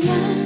tonight